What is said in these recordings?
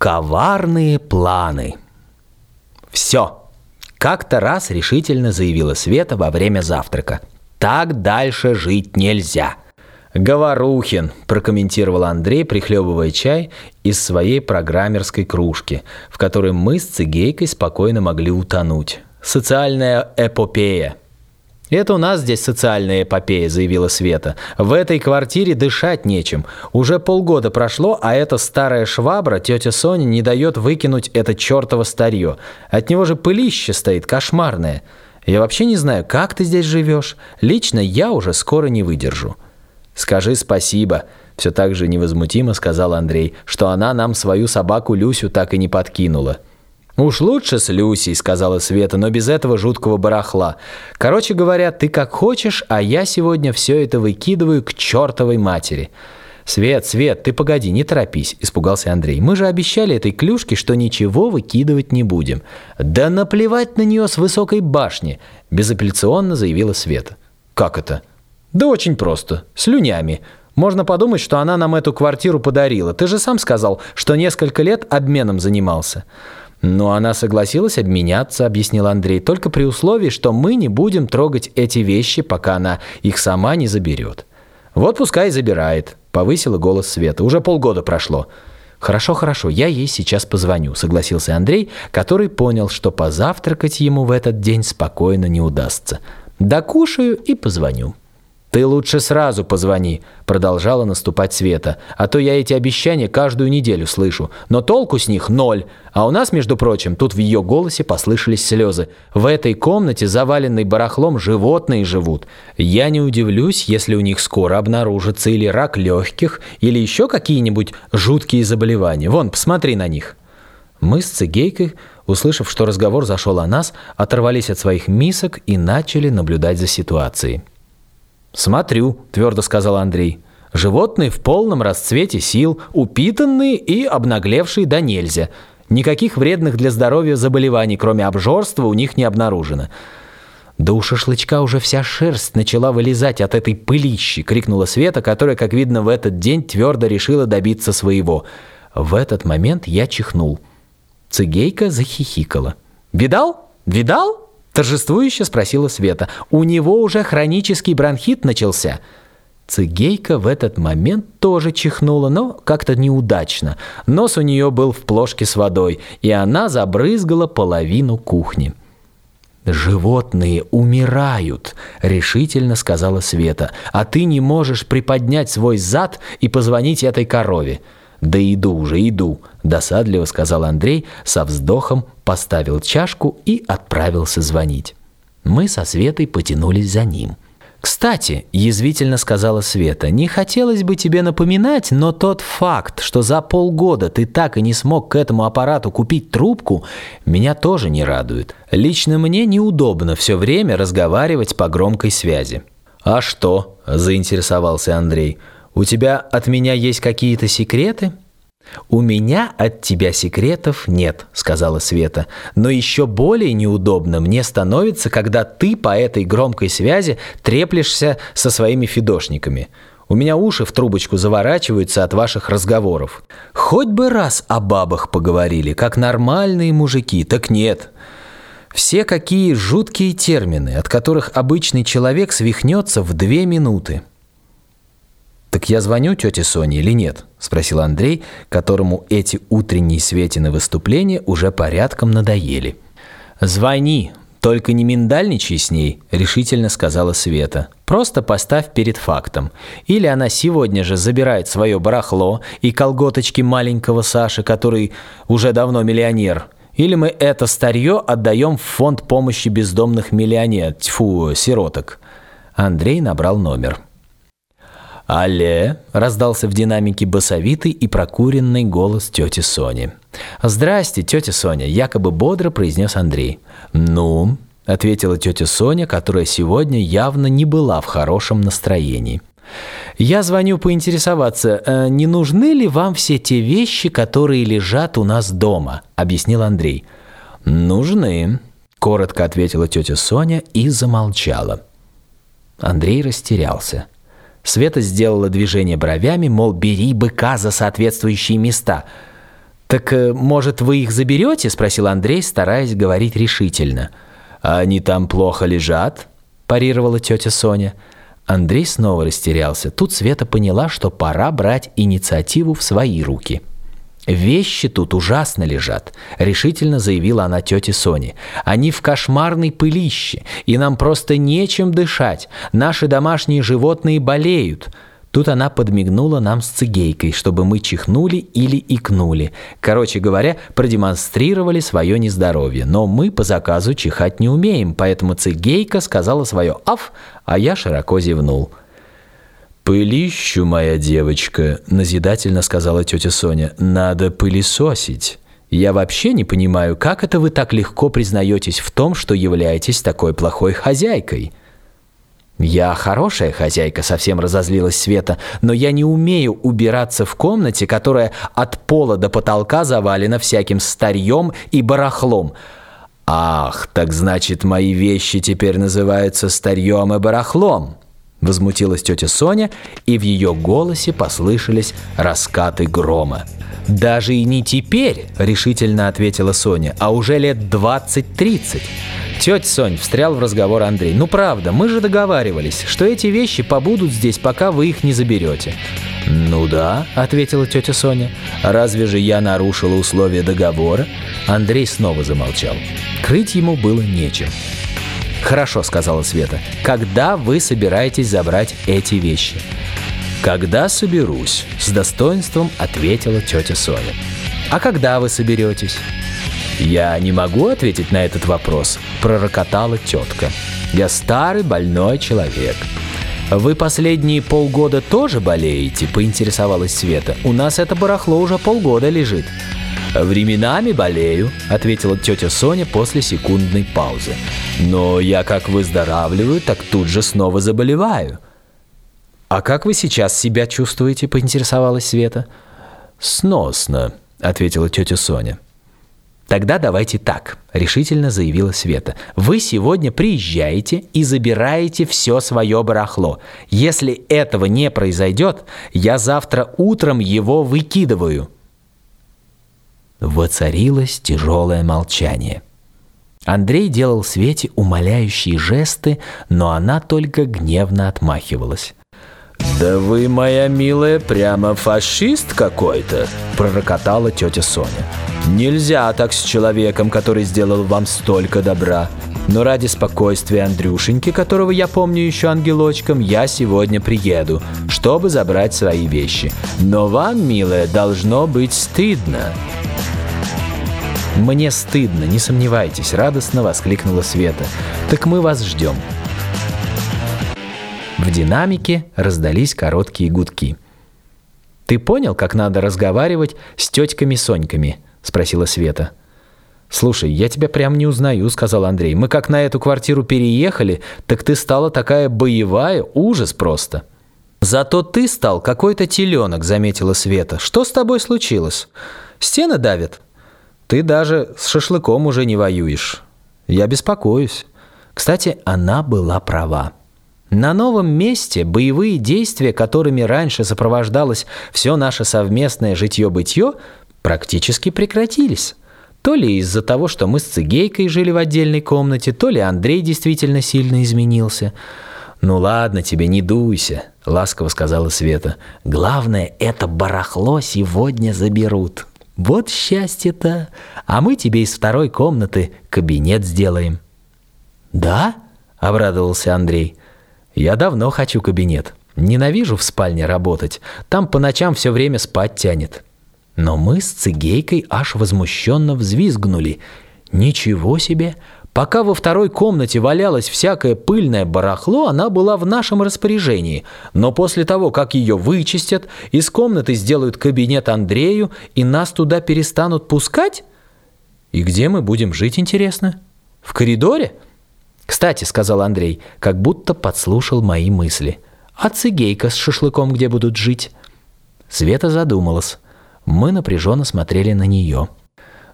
Коварные планы. Все. Как-то раз решительно заявила Света во время завтрака. Так дальше жить нельзя. «Говорухин», – прокомментировал Андрей, прихлебывая чай из своей программерской кружки, в которой мы с Цигейкой спокойно могли утонуть. «Социальная эпопея». «Это у нас здесь социальная эпопея», — заявила Света. «В этой квартире дышать нечем. Уже полгода прошло, а эта старая швабра, тетя Соня, не дает выкинуть это чертово старье. От него же пылище стоит кошмарное. Я вообще не знаю, как ты здесь живешь. Лично я уже скоро не выдержу». «Скажи спасибо», — все так же невозмутимо сказал Андрей, «что она нам свою собаку Люсю так и не подкинула». «Уж лучше с Люсей», — сказала Света, «но без этого жуткого барахла. Короче говоря, ты как хочешь, а я сегодня все это выкидываю к чертовой матери». «Свет, Свет, ты погоди, не торопись», — испугался Андрей. «Мы же обещали этой клюшке, что ничего выкидывать не будем». «Да наплевать на нее с высокой башни», — безапелляционно заявила Света. «Как это?» «Да очень просто. Слюнями. Можно подумать, что она нам эту квартиру подарила. Ты же сам сказал, что несколько лет обменом занимался». «Но она согласилась обменяться», — объяснил Андрей, «только при условии, что мы не будем трогать эти вещи, пока она их сама не заберет». «Вот пускай забирает», — повысила голос Света. «Уже полгода прошло». «Хорошо, хорошо, я ей сейчас позвоню», — согласился Андрей, который понял, что позавтракать ему в этот день спокойно не удастся. «Докушаю и позвоню». «Ты лучше сразу позвони», — продолжала наступать Света. «А то я эти обещания каждую неделю слышу. Но толку с них ноль. А у нас, между прочим, тут в ее голосе послышались слезы. В этой комнате, заваленной барахлом, животные живут. Я не удивлюсь, если у них скоро обнаружится или рак легких, или еще какие-нибудь жуткие заболевания. Вон, посмотри на них». Мы с Цигейкой, услышав, что разговор зашел о нас, оторвались от своих мисок и начали наблюдать за ситуацией. «Смотрю», – твердо сказал Андрей. «Животные в полном расцвете сил, упитанные и обнаглевшие до нельзя. Никаких вредных для здоровья заболеваний, кроме обжорства, у них не обнаружено». «Да у шашлычка уже вся шерсть начала вылезать от этой пылищи!» — крикнула Света, которая, как видно, в этот день твердо решила добиться своего. В этот момент я чихнул. Цигейка захихикала. «Видал? Видал?» Торжествующе спросила Света. «У него уже хронический бронхит начался». Цигейка в этот момент тоже чихнула, но как-то неудачно. Нос у нее был в плошке с водой, и она забрызгала половину кухни. «Животные умирают», — решительно сказала Света, «а ты не можешь приподнять свой зад и позвонить этой корове». «Да иду уже, иду», – досадливо сказал Андрей, со вздохом поставил чашку и отправился звонить. Мы со Светой потянулись за ним. «Кстати», – язвительно сказала Света, – «не хотелось бы тебе напоминать, но тот факт, что за полгода ты так и не смог к этому аппарату купить трубку, меня тоже не радует. Лично мне неудобно все время разговаривать по громкой связи». «А что?» – заинтересовался Андрей – у тебя от меня есть какие-то секреты?» «У меня от тебя секретов нет», — сказала Света. «Но еще более неудобно мне становится, когда ты по этой громкой связи треплешься со своими фидошниками. У меня уши в трубочку заворачиваются от ваших разговоров. Хоть бы раз о бабах поговорили, как нормальные мужики, так нет». Все какие жуткие термины, от которых обычный человек свихнется в две минуты. «Так я звоню тете Соне или нет?» – спросил Андрей, которому эти утренние Светины выступления уже порядком надоели. «Звони, только не миндальничай с ней», – решительно сказала Света. «Просто поставь перед фактом. Или она сегодня же забирает свое барахло и колготочки маленького Саши, который уже давно миллионер, или мы это старье отдаем в фонд помощи бездомных миллионеров, тьфу, сироток». Андрей набрал номер. «Алле!» – раздался в динамике басовитый и прокуренный голос тети Сони. «Здрасте, тетя Соня!» – якобы бодро произнес Андрей. «Ну?» – ответила тетя Соня, которая сегодня явно не была в хорошем настроении. «Я звоню поинтересоваться, э, не нужны ли вам все те вещи, которые лежат у нас дома?» – объяснил Андрей. «Нужны», – коротко ответила тетя Соня и замолчала. Андрей растерялся. Света сделала движение бровями, мол, бери быка за соответствующие места. «Так, э, может, вы их заберете?» – спросил Андрей, стараясь говорить решительно. «А они там плохо лежат?» – парировала тетя Соня. Андрей снова растерялся. Тут Света поняла, что пора брать инициативу в свои руки. «Вещи тут ужасно лежат», — решительно заявила она тете Соне. «Они в кошмарной пылище, и нам просто нечем дышать. Наши домашние животные болеют». Тут она подмигнула нам с цигейкой, чтобы мы чихнули или икнули. Короче говоря, продемонстрировали свое нездоровье. Но мы по заказу чихать не умеем, поэтому цигейка сказала свое «аф», а я широко зевнул. «Пылищу, моя девочка», — назидательно сказала тетя Соня, — «надо пылесосить». Я вообще не понимаю, как это вы так легко признаетесь в том, что являетесь такой плохой хозяйкой. «Я хорошая хозяйка», — совсем разозлилась Света, «но я не умею убираться в комнате, которая от пола до потолка завалена всяким старьем и барахлом». «Ах, так значит, мои вещи теперь называются старьем и барахлом», — возмутилась тетя Соня, и в ее голосе послышались раскаты грома. «Даже и не теперь», — решительно ответила Соня, «а уже лет двадцать-тридцать. Тетя Сонь, встрял в разговор Андрей. Ну правда, мы же договаривались, что эти вещи побудут здесь, пока вы их не заберете. Ну да, ответила тетя Соня. Разве же я нарушила условия договора? Андрей снова замолчал. Крыть ему было нечем. «Хорошо», — сказала Света. «Когда вы собираетесь забрать эти вещи?» «Когда соберусь», — с достоинством ответила тетя Соня. «А когда вы соберетесь?» «Я не могу ответить на этот вопрос», — пророкотала тетка. «Я старый больной человек». «Вы последние полгода тоже болеете?» – поинтересовалась Света. «У нас это барахло уже полгода лежит». «Временами болею», – ответила тетя Соня после секундной паузы. «Но я как выздоравливаю, так тут же снова заболеваю». «А как вы сейчас себя чувствуете?» – поинтересовалась Света. «Сносно», – ответила тетя Соня. «Тогда давайте так», — решительно заявила Света. «Вы сегодня приезжаете и забираете все свое барахло. Если этого не произойдет, я завтра утром его выкидываю». Воцарилось тяжелое молчание. Андрей делал Свете умоляющие жесты, но она только гневно отмахивалась. «Да вы, моя милая, прямо фашист какой-то!» – пророкотала тетя Соня. «Нельзя так с человеком, который сделал вам столько добра. Но ради спокойствия Андрюшеньки, которого я помню еще ангелочком, я сегодня приеду, чтобы забрать свои вещи. Но вам, милая, должно быть стыдно». «Мне стыдно, не сомневайтесь», — радостно воскликнула Света. «Так мы вас ждем». В динамике раздались короткие гудки. «Ты понял, как надо разговаривать с тетками-соньками?» – спросила Света. «Слушай, я тебя прям не узнаю», — сказал Андрей. «Мы как на эту квартиру переехали, так ты стала такая боевая, ужас просто». «Зато ты стал какой-то теленок», — заметила Света. «Что с тобой случилось? Стены давят? Ты даже с шашлыком уже не воюешь. Я беспокоюсь». Кстати, она была права. На новом месте боевые действия, которыми раньше сопровождалось все наше совместное житье-бытие, практически прекратились. То ли из-за того, что мы с Цигейкой жили в отдельной комнате, то ли Андрей действительно сильно изменился. «Ну ладно тебе, не дуйся», — ласково сказала Света. «Главное, это барахло сегодня заберут. Вот счастье-то! А мы тебе из второй комнаты кабинет сделаем». «Да?» — обрадовался Андрей. Я давно хочу кабинет. Ненавижу в спальне работать. Там по ночам все время спать тянет. Но мы с Цигейкой аж возмущенно взвизгнули. Ничего себе! Пока во второй комнате валялось всякое пыльное барахло, она была в нашем распоряжении. Но после того, как ее вычистят, из комнаты сделают кабинет Андрею, и нас туда перестанут пускать? И где мы будем жить, интересно? В коридоре? «Кстати», — сказал Андрей, как будто подслушал мои мысли. «А цигейка с шашлыком где будут жить?» Света задумалась. Мы напряженно смотрели на нее.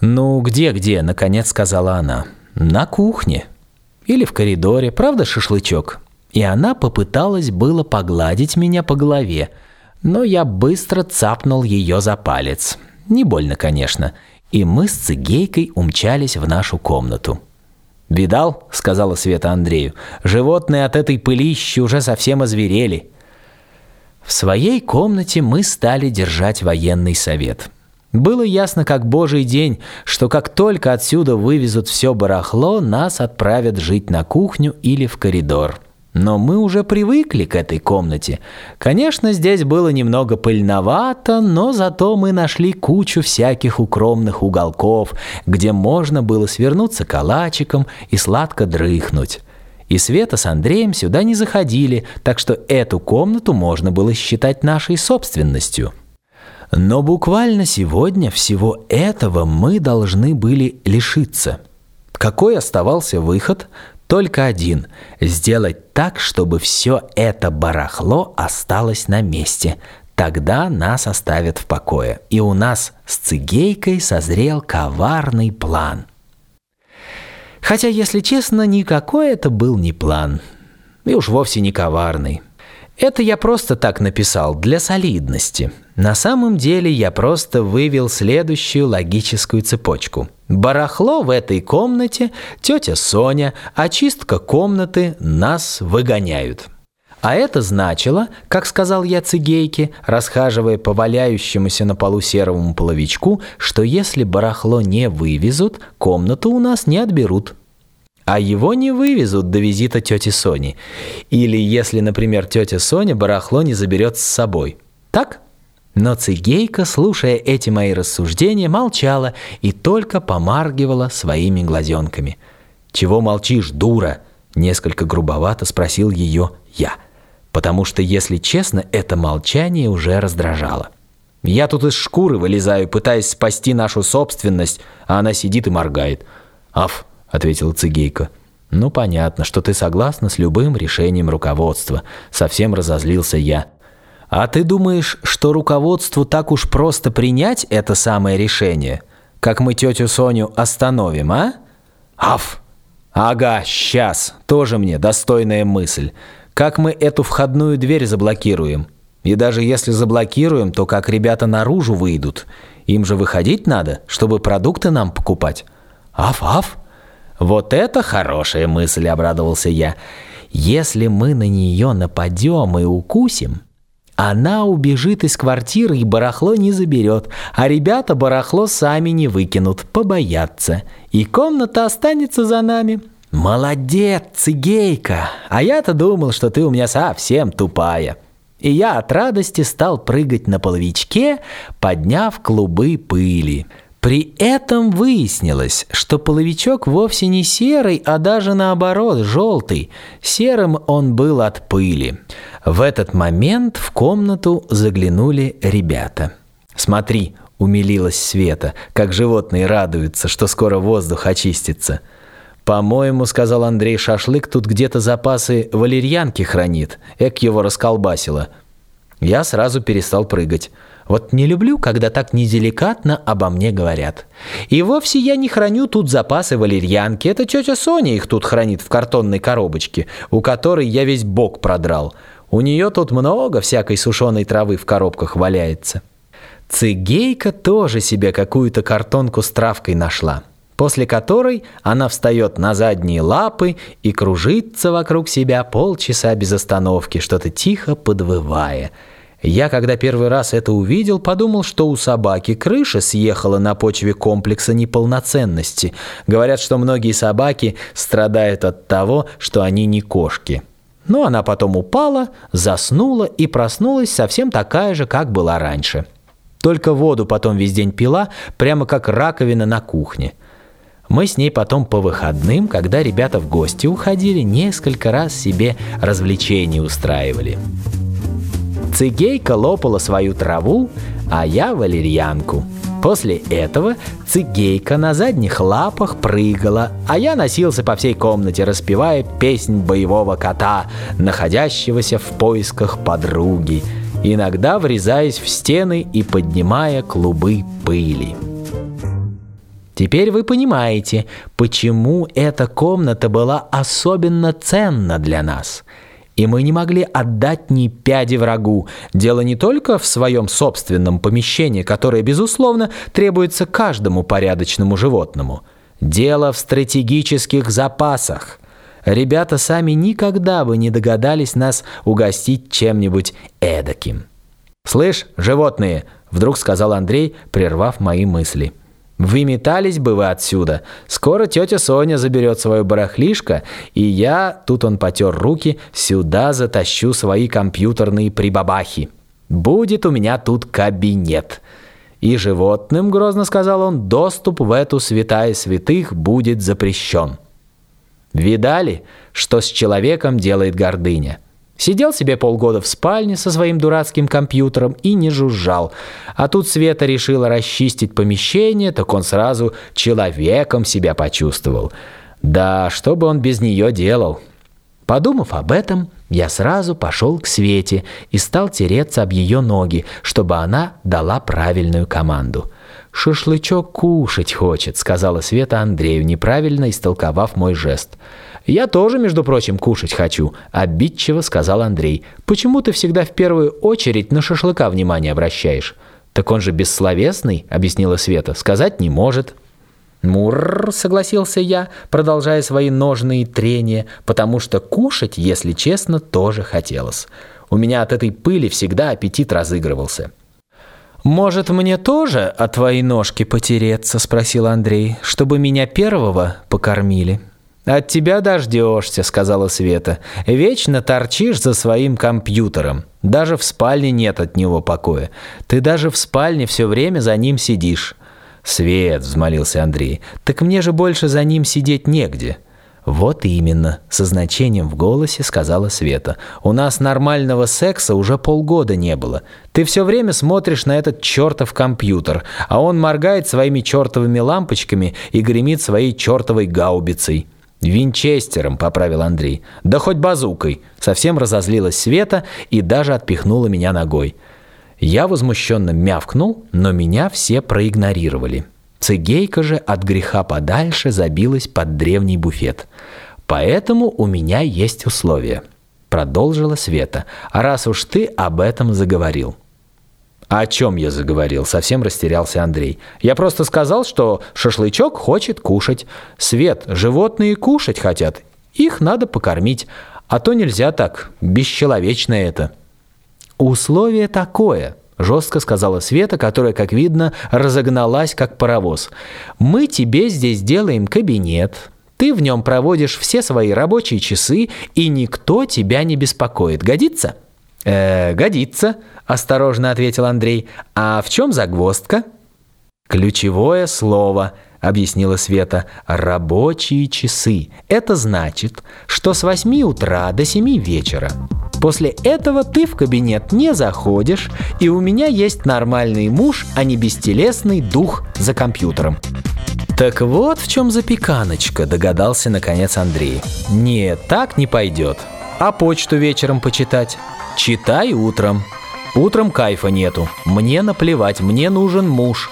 «Ну, где-где?» — наконец сказала она. «На кухне. Или в коридоре. Правда, шашлычок?» И она попыталась было погладить меня по голове, но я быстро цапнул ее за палец. Не больно, конечно. И мы с Цигейкой умчались в нашу комнату. «Видал?» — сказала Света Андрею. «Животные от этой пылищи уже совсем озверели». В своей комнате мы стали держать военный совет. Было ясно, как божий день, что как только отсюда вывезут все барахло, нас отправят жить на кухню или в коридор. Но мы уже привыкли к этой комнате. Конечно, здесь было немного пыльновато, но зато мы нашли кучу всяких укромных уголков, где можно было свернуться калачиком и сладко дрыхнуть. И Света с Андреем сюда не заходили, так что эту комнату можно было считать нашей собственностью. Но буквально сегодня всего этого мы должны были лишиться. Какой оставался выход? Только один – сделать так, чтобы все это барахло осталось на месте. Тогда нас оставят в покое. И у нас с Цигейкой созрел коварный план. Хотя, если честно, никакой это был не план. И уж вовсе не коварный. Это я просто так написал, для солидности. На самом деле я просто вывел следующую логическую цепочку. Барахло в этой комнате, тетя Соня, очистка комнаты, нас выгоняют. А это значило, как сказал я цигейке, расхаживая по валяющемуся на полу серому половичку, что если барахло не вывезут, комнату у нас не отберут а его не вывезут до визита тети Сони. Или если, например, тетя Соня барахло не заберет с собой. Так? Но Цигейка, слушая эти мои рассуждения, молчала и только помаргивала своими глазенками. «Чего молчишь, дура?» – несколько грубовато спросил ее я. Потому что, если честно, это молчание уже раздражало. Я тут из шкуры вылезаю, пытаясь спасти нашу собственность, а она сидит и моргает. «Аф, — ответила Цигейка. «Ну, понятно, что ты согласна с любым решением руководства», — совсем разозлился я. «А ты думаешь, что руководству так уж просто принять это самое решение? Как мы тетю Соню остановим, а?» «Аф!» «Ага, сейчас, тоже мне достойная мысль. Как мы эту входную дверь заблокируем? И даже если заблокируем, то как ребята наружу выйдут? Им же выходить надо, чтобы продукты нам покупать». «Аф-аф!» «Вот это хорошая мысль», — обрадовался я. «Если мы на нее нападем и укусим, она убежит из квартиры и барахло не заберет, а ребята барахло сами не выкинут, побоятся, и комната останется за нами». «Молодец, цигейка! А я-то думал, что ты у меня совсем тупая». И я от радости стал прыгать на половичке, подняв клубы пыли. При этом выяснилось, что половичок вовсе не серый, а даже наоборот, желтый. Серым он был от пыли. В этот момент в комнату заглянули ребята. «Смотри», — умилилась Света, как животные радуются, что скоро воздух очистится. «По-моему, — сказал Андрей, — шашлык тут где-то запасы валерьянки хранит. Эк его расколбасило». Я сразу перестал прыгать. Вот не люблю, когда так неделикатно обо мне говорят. И вовсе я не храню тут запасы валерьянки. Это тетя Соня их тут хранит в картонной коробочке, у которой я весь бок продрал. У нее тут много всякой сушеной травы в коробках валяется. Цигейка тоже себе какую-то картонку с травкой нашла, после которой она встает на задние лапы и кружится вокруг себя полчаса без остановки, что-то тихо подвывая – я, когда первый раз это увидел, подумал, что у собаки крыша съехала на почве комплекса неполноценности. Говорят, что многие собаки страдают от того, что они не кошки. Но она потом упала, заснула и проснулась совсем такая же, как была раньше. Только воду потом весь день пила, прямо как раковина на кухне. Мы с ней потом по выходным, когда ребята в гости уходили, несколько раз себе развлечения устраивали. Цигейка лопала свою траву, а я валерьянку. После этого цигейка на задних лапах прыгала, а я носился по всей комнате, распевая песнь боевого кота, находящегося в поисках подруги, иногда врезаясь в стены и поднимая клубы пыли. Теперь вы понимаете, почему эта комната была особенно ценна для нас – и мы не могли отдать ни пяди врагу. Дело не только в своем собственном помещении, которое, безусловно, требуется каждому порядочному животному. Дело в стратегических запасах. Ребята сами никогда бы не догадались нас угостить чем-нибудь эдаким. «Слышь, животные!» — вдруг сказал Андрей, прервав мои мысли. «Вы метались бы вы отсюда. Скоро тетя Соня заберет свое барахлишко, и я, тут он потер руки, сюда затащу свои компьютерные прибабахи. Будет у меня тут кабинет». И животным, грозно сказал он, доступ в эту святая святых будет запрещен. Видали, что с человеком делает гордыня? Сидел себе полгода в спальне со своим дурацким компьютером и не жужжал. А тут Света решила расчистить помещение, так он сразу человеком себя почувствовал. Да, что бы он без нее делал? Подумав об этом, я сразу пошел к Свете и стал тереться об ее ноги, чтобы она дала правильную команду. «Шашлычок кушать хочет», — сказала Света Андрею, неправильно истолковав мой жест. «Я тоже, между прочим, кушать хочу», — обидчиво сказал Андрей. «Почему ты всегда в первую очередь на шашлыка внимание обращаешь?» «Так он же бессловесный», — объяснила Света. «Сказать не может». «Мурр», — согласился я, продолжая свои ножные трения, потому что кушать, если честно, тоже хотелось. У меня от этой пыли всегда аппетит разыгрывался. «Может, мне тоже о твои ножки потереться?» – спросил Андрей, – «чтобы меня первого покормили». «От тебя дождешься», — сказала Света. «Вечно торчишь за своим компьютером. Даже в спальне нет от него покоя. Ты даже в спальне все время за ним сидишь». «Свет», — взмолился Андрей, — «так мне же больше за ним сидеть негде». «Вот именно», — со значением в голосе сказала Света. «У нас нормального секса уже полгода не было. Ты все время смотришь на этот чертов компьютер, а он моргает своими чертовыми лампочками и гремит своей чертовой гаубицей». «Винчестером», — поправил Андрей. «Да хоть базукой». Совсем разозлилась Света и даже отпихнула меня ногой. Я возмущенно мявкнул, но меня все проигнорировали. Цигейка же от греха подальше забилась под древний буфет. «Поэтому у меня есть условия», — продолжила Света. «А раз уж ты об этом заговорил». «А о чем я заговорил?» – совсем растерялся Андрей. «Я просто сказал, что шашлычок хочет кушать. Свет, животные кушать хотят. Их надо покормить. А то нельзя так, бесчеловечно это». «Условие такое», – жестко сказала Света, которая, как видно, разогналась, как паровоз. «Мы тебе здесь делаем кабинет». Ты в нем проводишь все свои рабочие часы, и никто тебя не беспокоит. Годится? «Э, годится», – осторожно ответил Андрей. «А в чем загвоздка?» «Ключевое слово», – объяснила Света, – «рабочие часы. Это значит, что с 8 утра до 7 вечера. После этого ты в кабинет не заходишь, и у меня есть нормальный муж, а не бестелесный дух за компьютером». «Так вот в чем запеканочка», – догадался наконец Андрей. «Нет, так не пойдет. А почту вечером почитать?» Читай утром. Утром кайфа нету. Мне наплевать, мне нужен муж.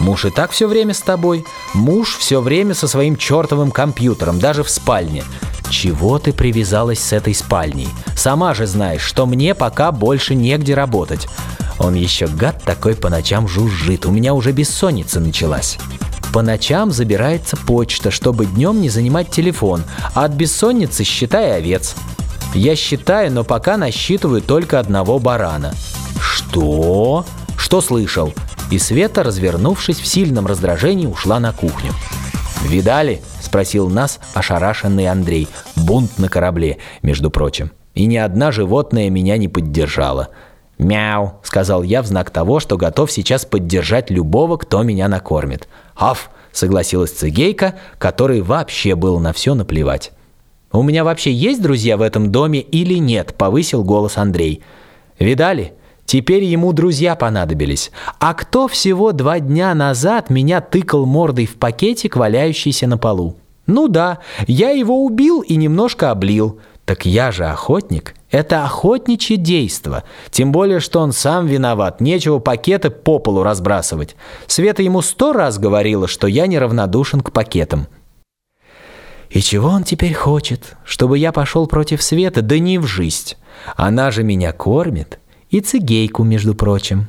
Муж и так все время с тобой. Муж все время со своим чертовым компьютером, даже в спальне. Чего ты привязалась с этой спальней? Сама же знаешь, что мне пока больше негде работать. Он еще гад такой по ночам жужжит. У меня уже бессонница началась. По ночам забирается почта, чтобы днем не занимать телефон, а от бессонницы считай овец. Я считаю, но пока насчитываю только одного барана. Что? Что слышал? И Света, развернувшись в сильном раздражении, ушла на кухню. «Видали?» – спросил нас ошарашенный Андрей. «Бунт на корабле, между прочим. И ни одна животное меня не поддержала». «Мяу», — сказал я в знак того, что готов сейчас поддержать любого, кто меня накормит. «Аф», — согласилась Цигейка, который вообще был на все наплевать. «У меня вообще есть друзья в этом доме или нет?» – повысил голос Андрей. «Видали? Теперь ему друзья понадобились. А кто всего два дня назад меня тыкал мордой в пакетик, валяющийся на полу? Ну да, я его убил и немножко облил. Так я же охотник. Это охотничье действо. Тем более, что он сам виноват. Нечего пакеты по полу разбрасывать. Света ему сто раз говорила, что я неравнодушен к пакетам. И чего он теперь хочет? Чтобы я пошел против Света? Да не в жизнь. Она же меня кормит. И цигейку, между прочим.